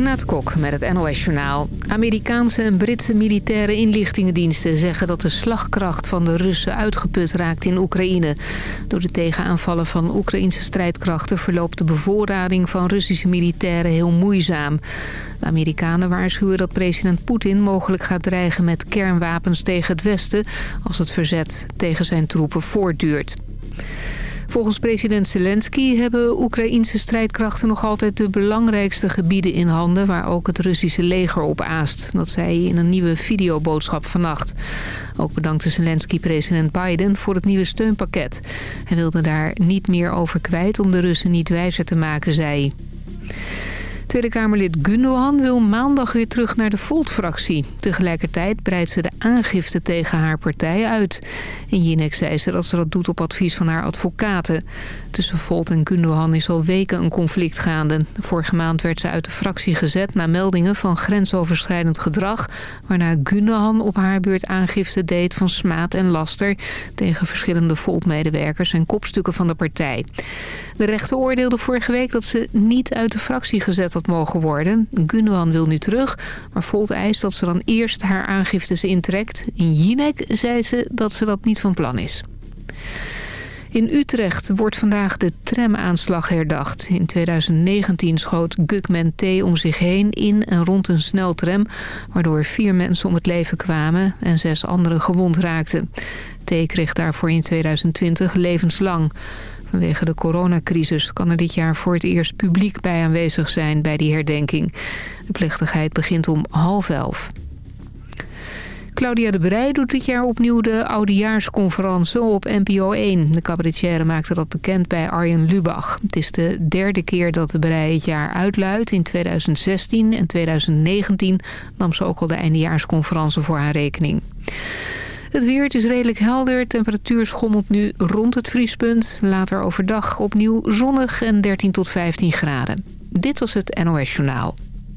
Renate Kok met het NOS Journaal. Amerikaanse en Britse militaire inlichtingendiensten zeggen dat de slagkracht van de Russen uitgeput raakt in Oekraïne. Door de tegenaanvallen van Oekraïnse strijdkrachten verloopt de bevoorrading van Russische militairen heel moeizaam. De Amerikanen waarschuwen dat president Poetin mogelijk gaat dreigen met kernwapens tegen het Westen als het verzet tegen zijn troepen voortduurt. Volgens president Zelensky hebben Oekraïnse strijdkrachten nog altijd de belangrijkste gebieden in handen... waar ook het Russische leger op aast. Dat zei hij in een nieuwe videoboodschap vannacht. Ook bedankte Zelensky president Biden voor het nieuwe steunpakket. Hij wilde daar niet meer over kwijt om de Russen niet wijzer te maken, zei hij. Tweede Kamerlid Gundogan wil maandag weer terug naar de Volt-fractie. Tegelijkertijd breidt ze de aangifte tegen haar partij uit. In Jinek zei ze dat ze dat doet op advies van haar advocaten. Tussen Volt en Gundogan is al weken een conflict gaande. Vorige maand werd ze uit de fractie gezet na meldingen van grensoverschrijdend gedrag... waarna Gundogan op haar beurt aangifte deed van smaad en laster... tegen verschillende Volt-medewerkers en kopstukken van de partij. De rechter oordeelde vorige week dat ze niet uit de fractie gezet had mogen worden. Gundogan wil nu terug, maar Volt eist dat ze dan eerst haar aangiftes intrekt. In Jinek zei ze dat ze dat niet van plan is. In Utrecht wordt vandaag de tramaanslag herdacht. In 2019 schoot Gugman T. om zich heen in en rond een sneltram... waardoor vier mensen om het leven kwamen en zes anderen gewond raakten. T. kreeg daarvoor in 2020 levenslang. Vanwege de coronacrisis kan er dit jaar voor het eerst publiek bij aanwezig zijn bij die herdenking. De plechtigheid begint om half elf. Claudia de Brij doet dit jaar opnieuw de oudejaarsconferentie op NPO 1. De cabaretière maakte dat bekend bij Arjen Lubach. Het is de derde keer dat de Brij het jaar uitluidt. In 2016 en 2019 nam ze ook al de eindejaarsconferentie voor haar rekening. Het weer is redelijk helder. Temperatuur schommelt nu rond het vriespunt. Later overdag opnieuw zonnig en 13 tot 15 graden. Dit was het NOS Journaal.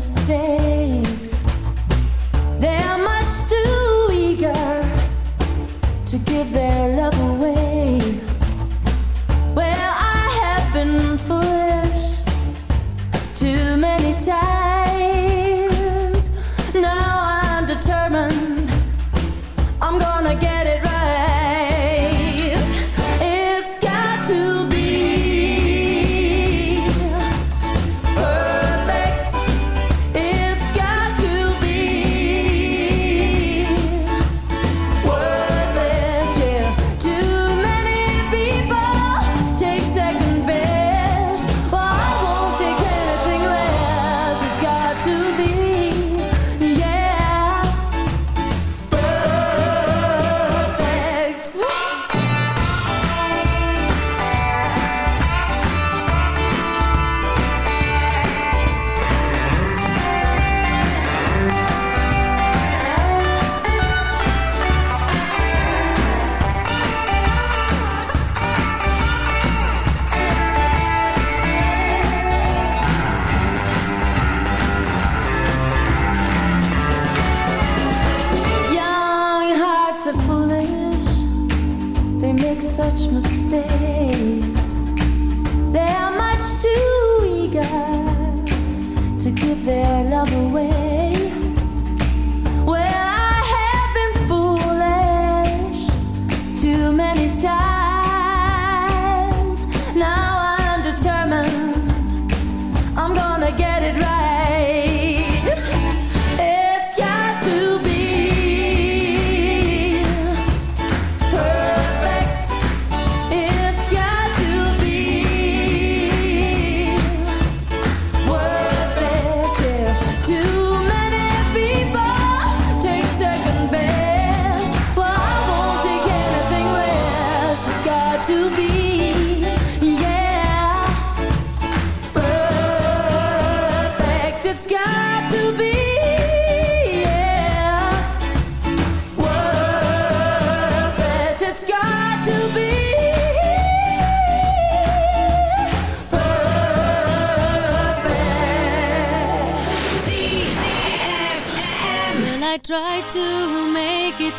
mistake. their love away.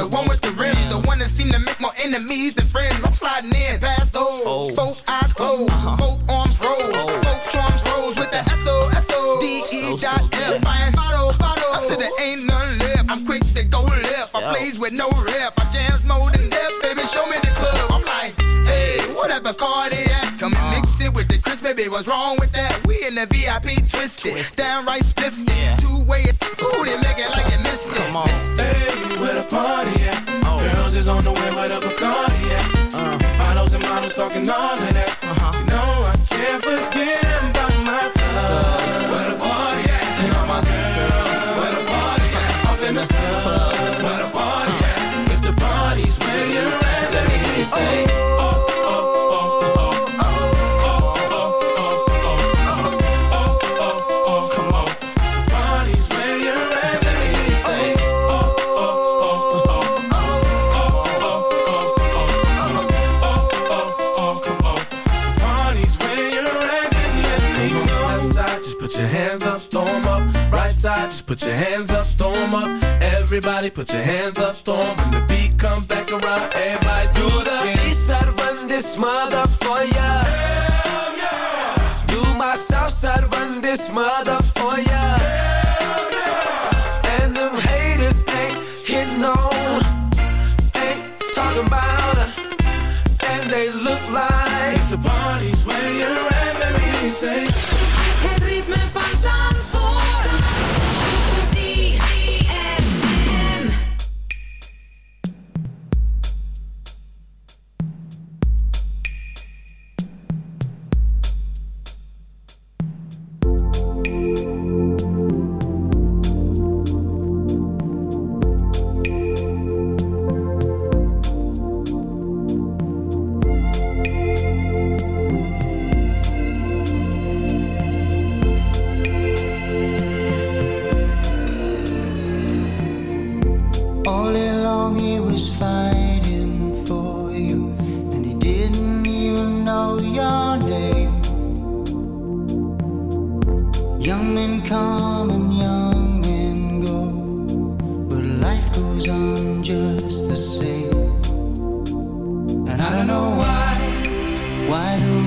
the one with the rims, the one that seem to make more enemies than friends. I'm sliding in past those. Oh. Both eyes closed, uh-huh. both arms rose, oh. both charms rose with the S O S O D E dot F. Buying bottle, bottle, till there ain't none left. I'm quick to go left. I plays with no rep. I jams more than death, baby. Show me the club. I'm like, hey, whatever car they at. Come and mix it with the crisp, baby. What's wrong with that? We in the VIP twisted, downright spiffy. Two way, ooh, they make it like you missed it. Come on. On the way, where the Bacardi at? Uh. Models and models talking all of that. You Everybody put your hands up, 'em. When the beat comes back around, everybody do the east side run this mother for ya. Do my south side run this mother for ya. And them haters ain't hitting on, ain't talking about her. And they look like if the party's where you're at, let me say. Goes on just the same. And I don't know why, why do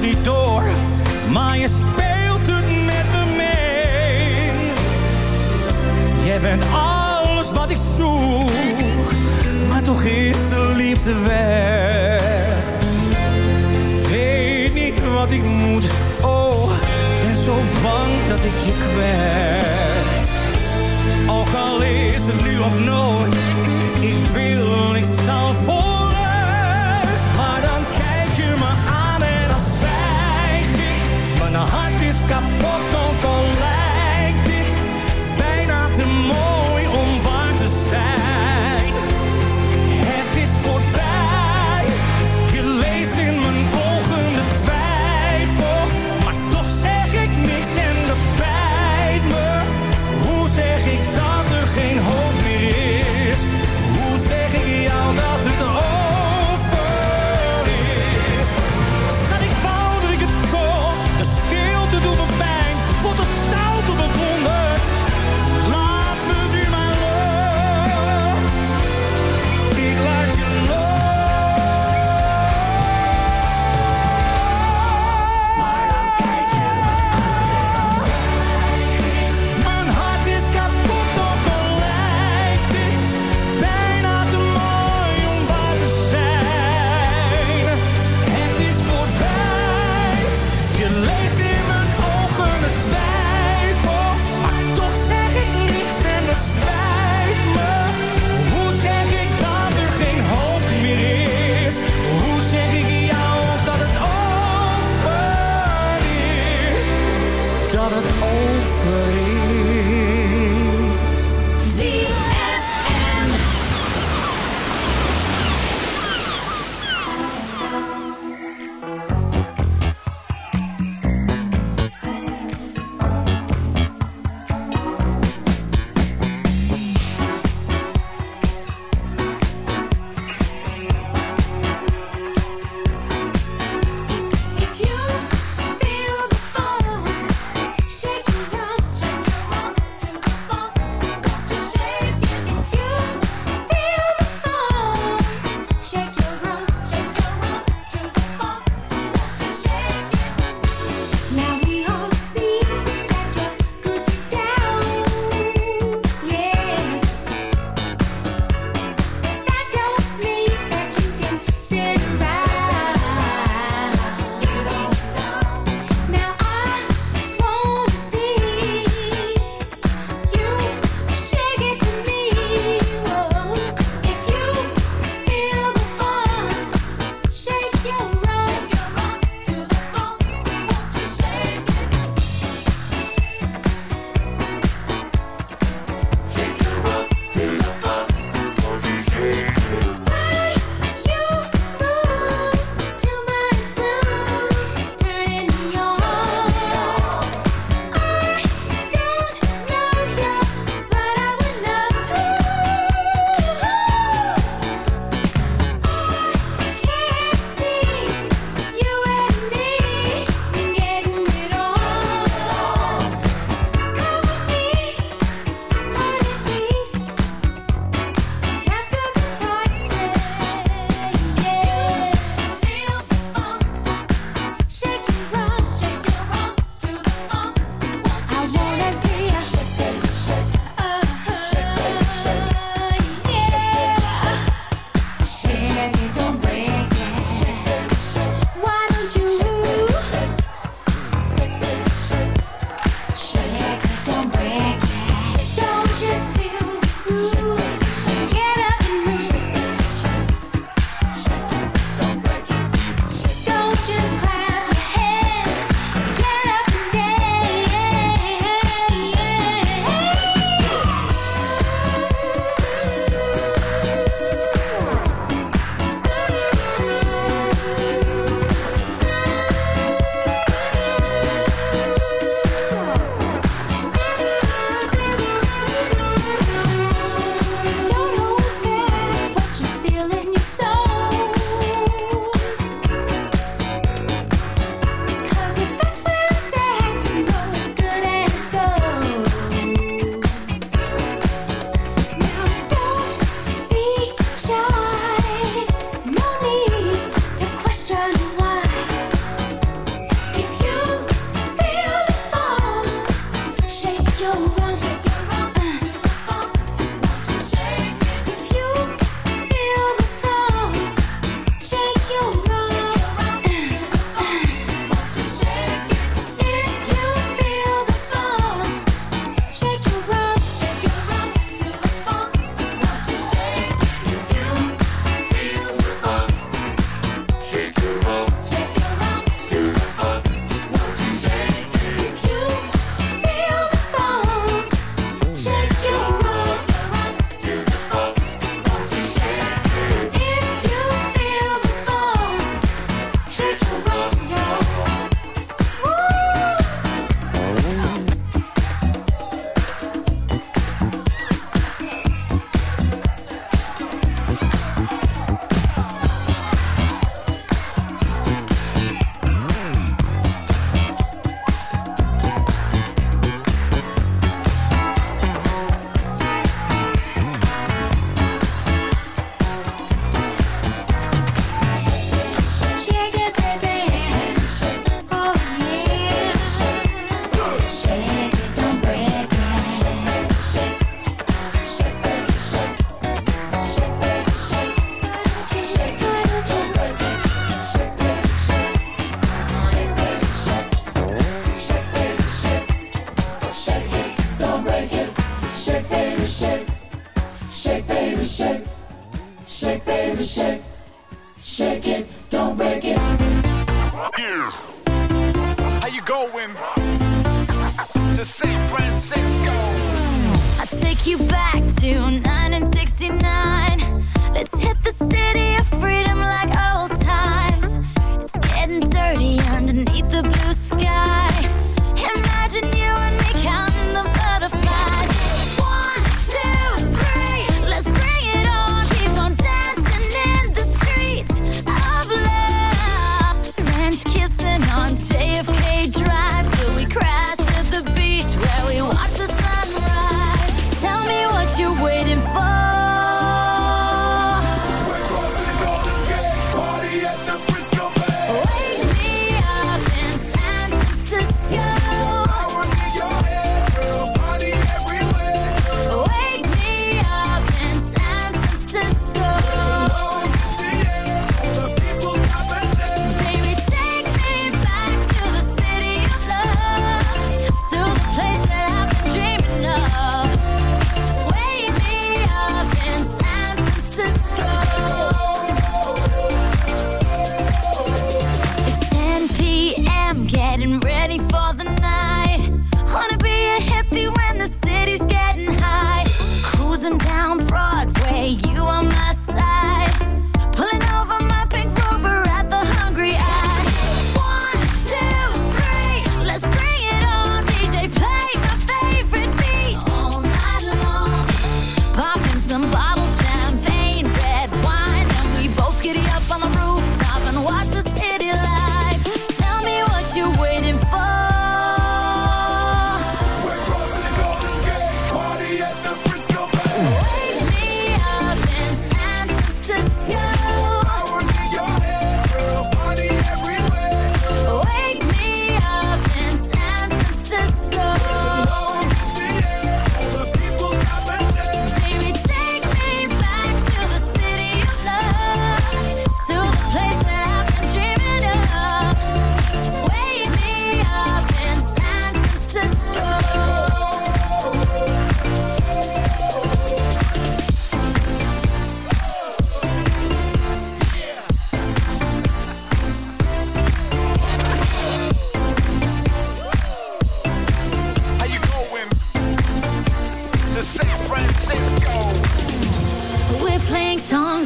niet door, maar je speelt het met me mee. Jij bent alles wat ik zoek, maar toch is de liefde weg. Weet niet wat ik moet, oh, ben zo bang dat ik je kwets. Ook al is het nu of nooit, ik wil, ik zal voor heart is.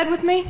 bed with me?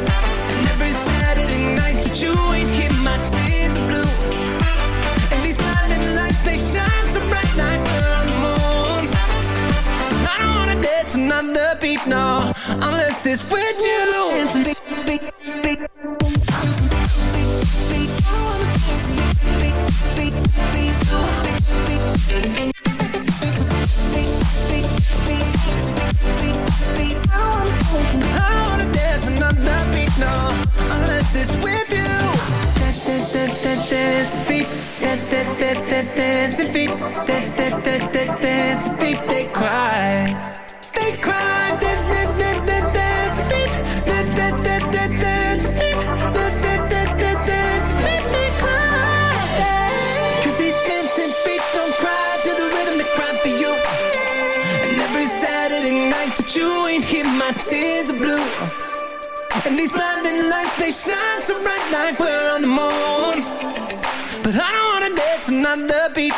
on the beat, no. Unless it's with you.